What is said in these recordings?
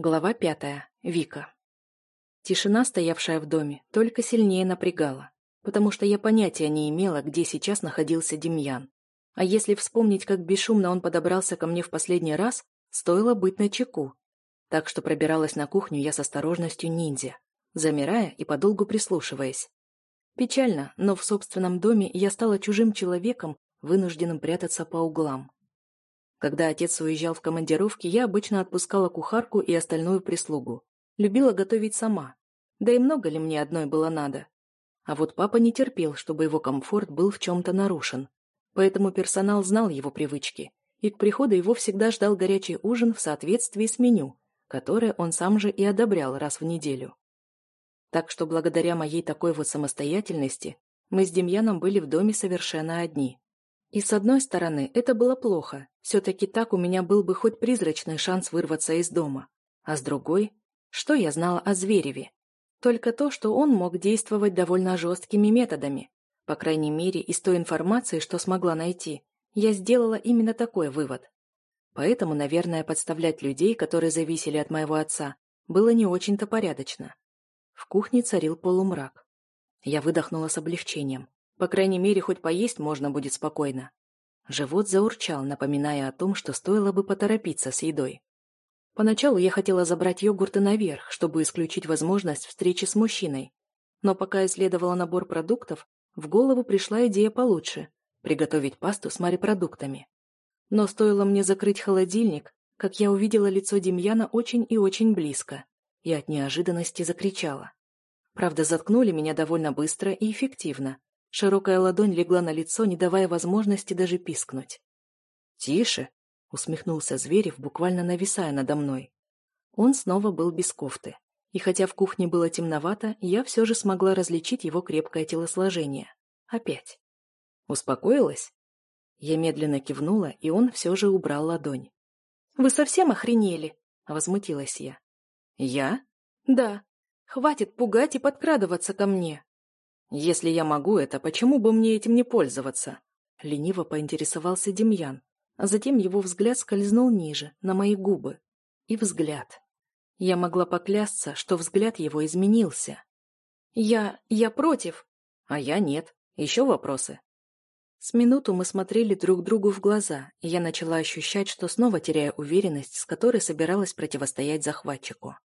Глава пятая. Вика. Тишина, стоявшая в доме, только сильнее напрягала, потому что я понятия не имела, где сейчас находился Демьян. А если вспомнить, как бесшумно он подобрался ко мне в последний раз, стоило быть начеку. Так что пробиралась на кухню я с осторожностью ниндзя, замирая и подолгу прислушиваясь. Печально, но в собственном доме я стала чужим человеком, вынужденным прятаться по углам. Когда отец уезжал в командировки, я обычно отпускала кухарку и остальную прислугу. Любила готовить сама. Да и много ли мне одной было надо? А вот папа не терпел, чтобы его комфорт был в чем-то нарушен. Поэтому персонал знал его привычки, и к приходу его всегда ждал горячий ужин в соответствии с меню, которое он сам же и одобрял раз в неделю. Так что благодаря моей такой вот самостоятельности мы с Демьяном были в доме совершенно одни. И с одной стороны, это было плохо. Все-таки так у меня был бы хоть призрачный шанс вырваться из дома. А с другой, что я знала о Звереве? Только то, что он мог действовать довольно жесткими методами. По крайней мере, из той информации, что смогла найти, я сделала именно такой вывод. Поэтому, наверное, подставлять людей, которые зависели от моего отца, было не очень-то порядочно. В кухне царил полумрак. Я выдохнула с облегчением. По крайней мере, хоть поесть можно будет спокойно. Живот заурчал, напоминая о том, что стоило бы поторопиться с едой. Поначалу я хотела забрать йогурты наверх, чтобы исключить возможность встречи с мужчиной. Но пока исследовала набор продуктов, в голову пришла идея получше – приготовить пасту с морепродуктами. Но стоило мне закрыть холодильник, как я увидела лицо Демьяна очень и очень близко, и от неожиданности закричала. Правда, заткнули меня довольно быстро и эффективно, Широкая ладонь легла на лицо, не давая возможности даже пискнуть. «Тише!» — усмехнулся Зверев, буквально нависая надо мной. Он снова был без кофты. И хотя в кухне было темновато, я все же смогла различить его крепкое телосложение. Опять. «Успокоилась?» Я медленно кивнула, и он все же убрал ладонь. «Вы совсем охренели?» — возмутилась я. «Я?» «Да. Хватит пугать и подкрадываться ко мне. «Если я могу это, почему бы мне этим не пользоваться?» Лениво поинтересовался Демьян, а затем его взгляд скользнул ниже, на мои губы. И взгляд. Я могла поклясться, что взгляд его изменился. «Я... я против!» «А я нет. Еще вопросы?» С минуту мы смотрели друг другу в глаза, и я начала ощущать, что снова теряю уверенность, с которой собиралась противостоять захватчику.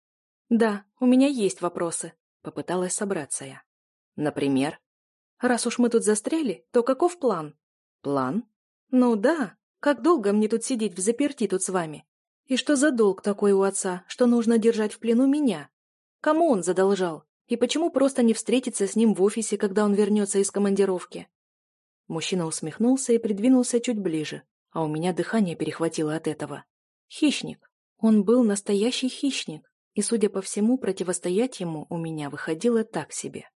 «Да, у меня есть вопросы», — попыталась собраться я. Например? Раз уж мы тут застряли, то каков план? План? Ну да. Как долго мне тут сидеть в заперти тут с вами? И что за долг такой у отца, что нужно держать в плену меня? Кому он задолжал? И почему просто не встретиться с ним в офисе, когда он вернется из командировки? Мужчина усмехнулся и придвинулся чуть ближе, а у меня дыхание перехватило от этого. Хищник. Он был настоящий хищник, и, судя по всему, противостоять ему у меня выходило так себе.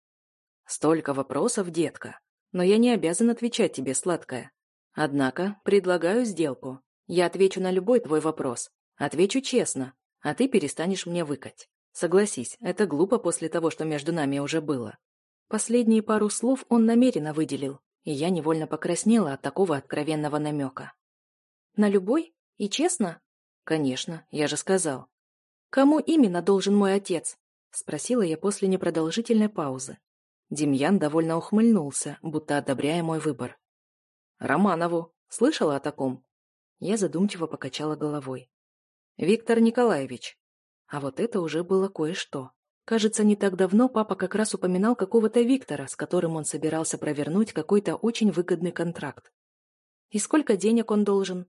Столько вопросов, детка. Но я не обязан отвечать тебе, сладкая. Однако, предлагаю сделку. Я отвечу на любой твой вопрос. Отвечу честно, а ты перестанешь мне выкать. Согласись, это глупо после того, что между нами уже было. Последние пару слов он намеренно выделил, и я невольно покраснела от такого откровенного намека. На любой? И честно? Конечно, я же сказал. Кому именно должен мой отец? Спросила я после непродолжительной паузы. Демьян довольно ухмыльнулся, будто одобряя мой выбор. «Романову. Слышала о таком?» Я задумчиво покачала головой. «Виктор Николаевич». А вот это уже было кое-что. Кажется, не так давно папа как раз упоминал какого-то Виктора, с которым он собирался провернуть какой-то очень выгодный контракт. «И сколько денег он должен?»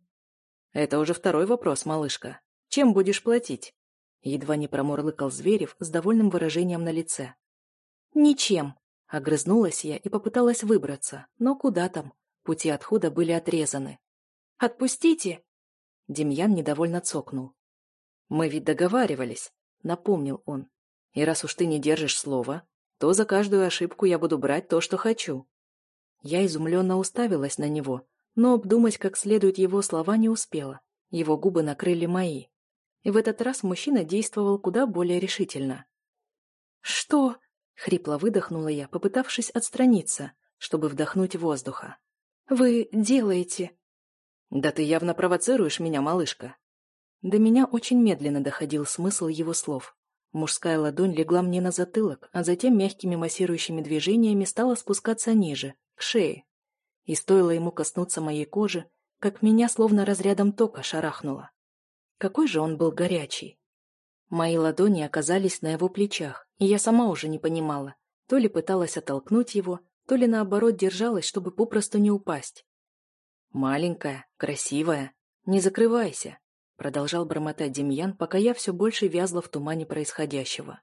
«Это уже второй вопрос, малышка. Чем будешь платить?» Едва не промурлыкал Зверев с довольным выражением на лице. «Ничем», Огрызнулась я и попыталась выбраться, но куда там? Пути отхода были отрезаны. «Отпустите!» Демьян недовольно цокнул. «Мы ведь договаривались», — напомнил он. «И раз уж ты не держишь слова, то за каждую ошибку я буду брать то, что хочу». Я изумленно уставилась на него, но обдумать как следует его слова не успела. Его губы накрыли мои. И в этот раз мужчина действовал куда более решительно. «Что?» Хрипло выдохнула я, попытавшись отстраниться, чтобы вдохнуть воздуха. «Вы делаете...» «Да ты явно провоцируешь меня, малышка». До меня очень медленно доходил смысл его слов. Мужская ладонь легла мне на затылок, а затем мягкими массирующими движениями стала спускаться ниже, к шее. И стоило ему коснуться моей кожи, как меня словно разрядом тока шарахнуло. Какой же он был горячий. Мои ладони оказались на его плечах, и я сама уже не понимала, то ли пыталась оттолкнуть его, то ли наоборот держалась, чтобы попросту не упасть. «Маленькая, красивая, не закрывайся», Продолжал бормотать Демьян, пока я все больше вязла в тумане происходящего.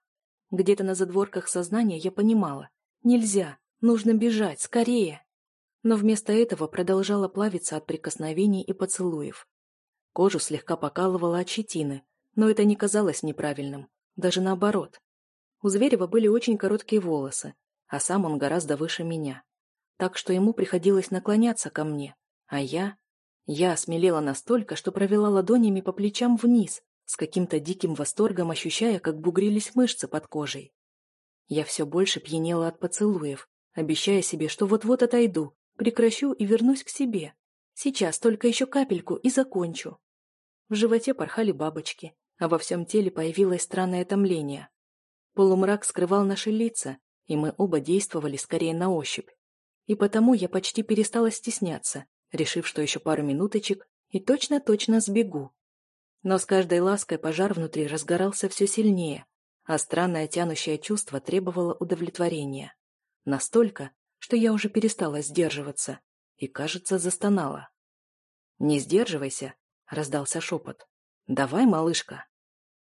Где-то на задворках сознания я понимала. Нельзя, нужно бежать, скорее. Но вместо этого продолжала плавиться от прикосновений и поцелуев. Кожу слегка покалывала от щетины, но это не казалось неправильным, даже наоборот. У Зверева были очень короткие волосы, а сам он гораздо выше меня. Так что ему приходилось наклоняться ко мне, а я я осмелела настолько, что провела ладонями по плечам вниз, с каким-то диким восторгом ощущая, как бугрились мышцы под кожей. Я все больше пьянела от поцелуев, обещая себе, что вот-вот отойду, прекращу и вернусь к себе. Сейчас только еще капельку и закончу. В животе порхали бабочки, а во всем теле появилось странное томление. Полумрак скрывал наши лица, и мы оба действовали скорее на ощупь. И потому я почти перестала стесняться, решив, что еще пару минуточек и точно-точно сбегу. Но с каждой лаской пожар внутри разгорался все сильнее, а странное тянущее чувство требовало удовлетворения. Настолько, что я уже перестала сдерживаться и, кажется, застонала. «Не сдерживайся», — раздался шепот. «Давай, малышка».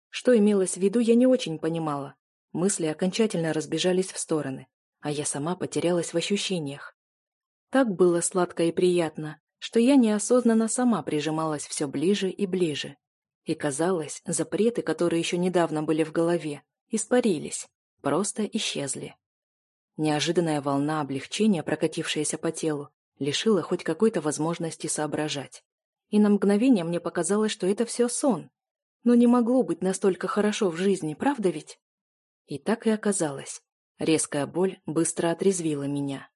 Что имелось в виду, я не очень понимала. Мысли окончательно разбежались в стороны, а я сама потерялась в ощущениях. Так было сладко и приятно, что я неосознанно сама прижималась все ближе и ближе. И казалось, запреты, которые еще недавно были в голове, испарились, просто исчезли. Неожиданная волна облегчения, прокатившаяся по телу, лишила хоть какой-то возможности соображать. И на мгновение мне показалось, что это все сон. Но не могло быть настолько хорошо в жизни, правда ведь? И так и оказалось. Резкая боль быстро отрезвила меня.